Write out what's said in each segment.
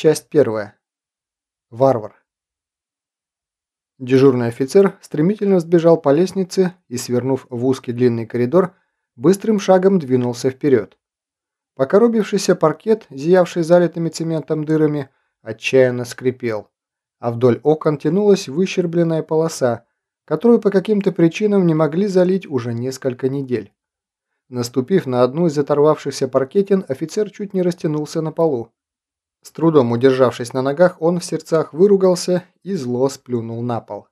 Часть первая. Варвар. Дежурный офицер стремительно сбежал по лестнице и, свернув в узкий длинный коридор, быстрым шагом двинулся вперед. Покоробившийся паркет, зиявший залитыми цементом дырами, отчаянно скрипел, а вдоль окон тянулась выщербленная полоса, которую по каким-то причинам не могли залить уже несколько недель. Наступив на одну из оторвавшихся паркетин, офицер чуть не растянулся на полу. С трудом удержавшись на ногах, он в сердцах выругался и зло сплюнул на пол.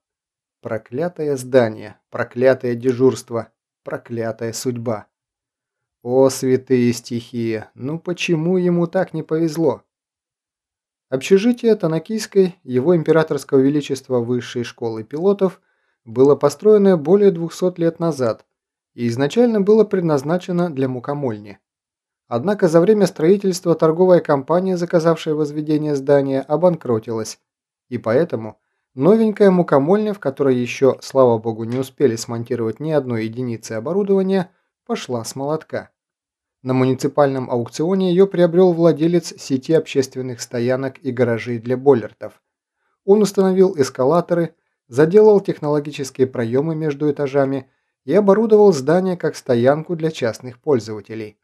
Проклятое здание, проклятое дежурство, проклятая судьба. О, святые стихии, ну почему ему так не повезло? Общежитие Танакийской, его императорского величества высшей школы пилотов, было построено более 200 лет назад и изначально было предназначено для мукомольни. Однако за время строительства торговая компания, заказавшая возведение здания, обанкротилась, и поэтому новенькая мукомольня, в которой еще, слава богу, не успели смонтировать ни одной единицы оборудования, пошла с молотка. На муниципальном аукционе ее приобрел владелец сети общественных стоянок и гаражей для бойлертов. Он установил эскалаторы, заделал технологические проемы между этажами и оборудовал здание как стоянку для частных пользователей.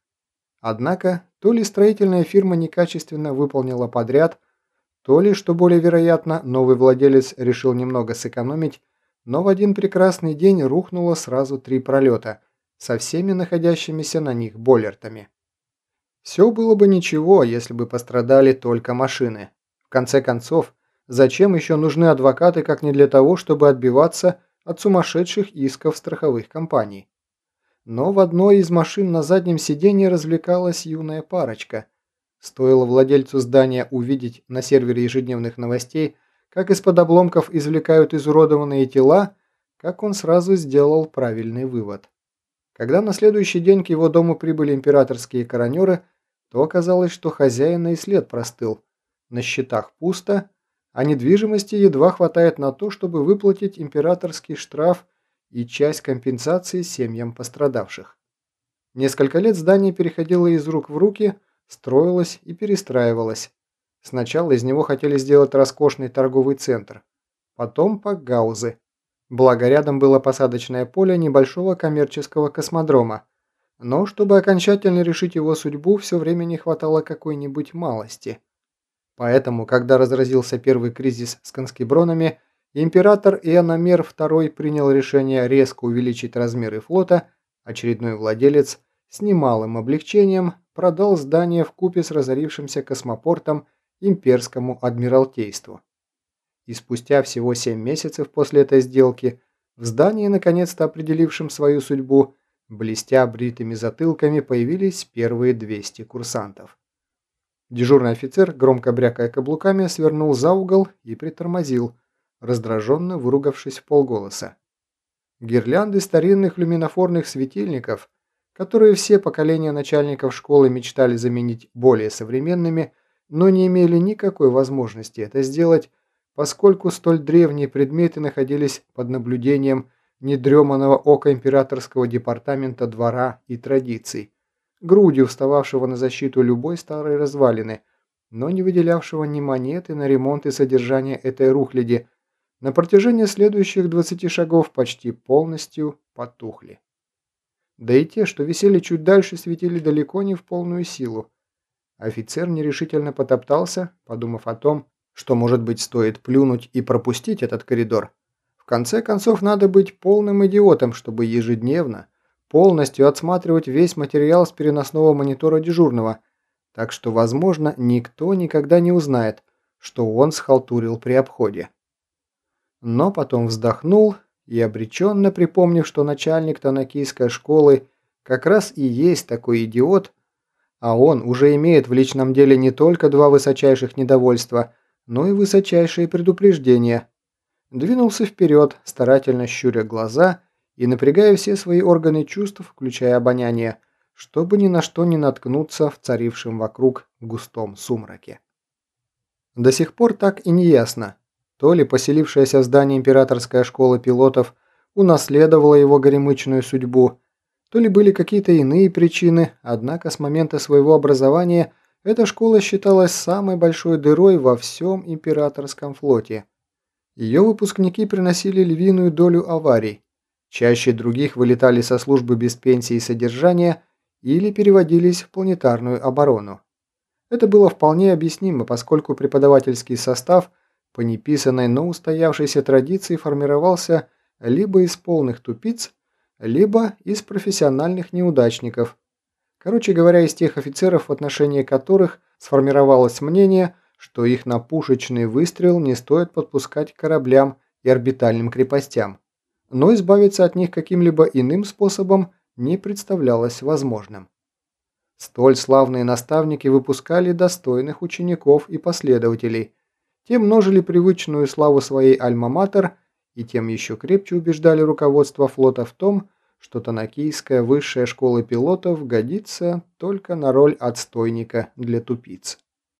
Однако, то ли строительная фирма некачественно выполнила подряд, то ли, что более вероятно, новый владелец решил немного сэкономить, но в один прекрасный день рухнуло сразу три пролета со всеми находящимися на них бойлертами. Все было бы ничего, если бы пострадали только машины. В конце концов, зачем еще нужны адвокаты, как не для того, чтобы отбиваться от сумасшедших исков страховых компаний? Но в одной из машин на заднем сиденье развлекалась юная парочка. Стоило владельцу здания увидеть на сервере ежедневных новостей, как из-под обломков извлекают изуродованные тела, как он сразу сделал правильный вывод. Когда на следующий день к его дому прибыли императорские коронеры, то оказалось, что хозяина и след простыл. На счетах пусто, а недвижимости едва хватает на то, чтобы выплатить императорский штраф и часть компенсации семьям пострадавших. Несколько лет здание переходило из рук в руки, строилось и перестраивалось. Сначала из него хотели сделать роскошный торговый центр, потом пакгаузы. Благо рядом было посадочное поле небольшого коммерческого космодрома, но чтобы окончательно решить его судьбу, все время не хватало какой-нибудь малости. Поэтому, когда разразился первый кризис с конскебронами, Император Иономер II принял решение резко увеличить размеры флота, очередной владелец с немалым облегчением продал здание в купе с разорившимся космопортом имперскому адмиралтейству. И спустя всего 7 месяцев после этой сделки в здании, наконец-то определившем свою судьбу, блестя бритыми затылками, появились первые 200 курсантов. Дежурный офицер, громко брякая каблуками, свернул за угол и притормозил – раздраженно выругавшись в полголоса. Гирлянды старинных люминофорных светильников, которые все поколения начальников школы мечтали заменить более современными, но не имели никакой возможности это сделать, поскольку столь древние предметы находились под наблюдением недреманного ока императорского департамента двора и традиций, грудью встававшего на защиту любой старой развалины, но не выделявшего ни монеты на ремонт и содержание этой рухляди, на протяжении следующих 20 шагов почти полностью потухли. Да и те, что висели чуть дальше, светили далеко не в полную силу. Офицер нерешительно потоптался, подумав о том, что, может быть, стоит плюнуть и пропустить этот коридор. В конце концов, надо быть полным идиотом, чтобы ежедневно полностью отсматривать весь материал с переносного монитора дежурного, так что, возможно, никто никогда не узнает, что он схалтурил при обходе но потом вздохнул и, обреченно припомнив, что начальник Танакийской школы как раз и есть такой идиот, а он уже имеет в личном деле не только два высочайших недовольства, но и высочайшие предупреждения, двинулся вперед, старательно щуря глаза и напрягая все свои органы чувств, включая обоняние, чтобы ни на что не наткнуться в царившем вокруг густом сумраке. До сих пор так и не ясно, то ли поселившаяся в здании императорская школа пилотов унаследовала его горемычную судьбу, то ли были какие-то иные причины, однако с момента своего образования Эта школа считалась самой большой дырой во всем императорском флоте. Ее выпускники приносили львиную долю аварий. Чаще других вылетали со службы без пенсии и содержания или переводились в планетарную оборону. Это было вполне объяснимо, поскольку преподавательский состав по неписанной, но устоявшейся традиции формировался либо из полных тупиц, либо из профессиональных неудачников. Короче говоря, из тех офицеров, в отношении которых сформировалось мнение, что их на пушечный выстрел не стоит подпускать к кораблям и орбитальным крепостям, но избавиться от них каким-либо иным способом не представлялось возможным. Столь славные наставники выпускали достойных учеников и последователей, те множили привычную славу своей альма-матер и тем еще крепче убеждали руководство флота в том, что Танакийская высшая школа пилотов годится только на роль отстойника для тупиц.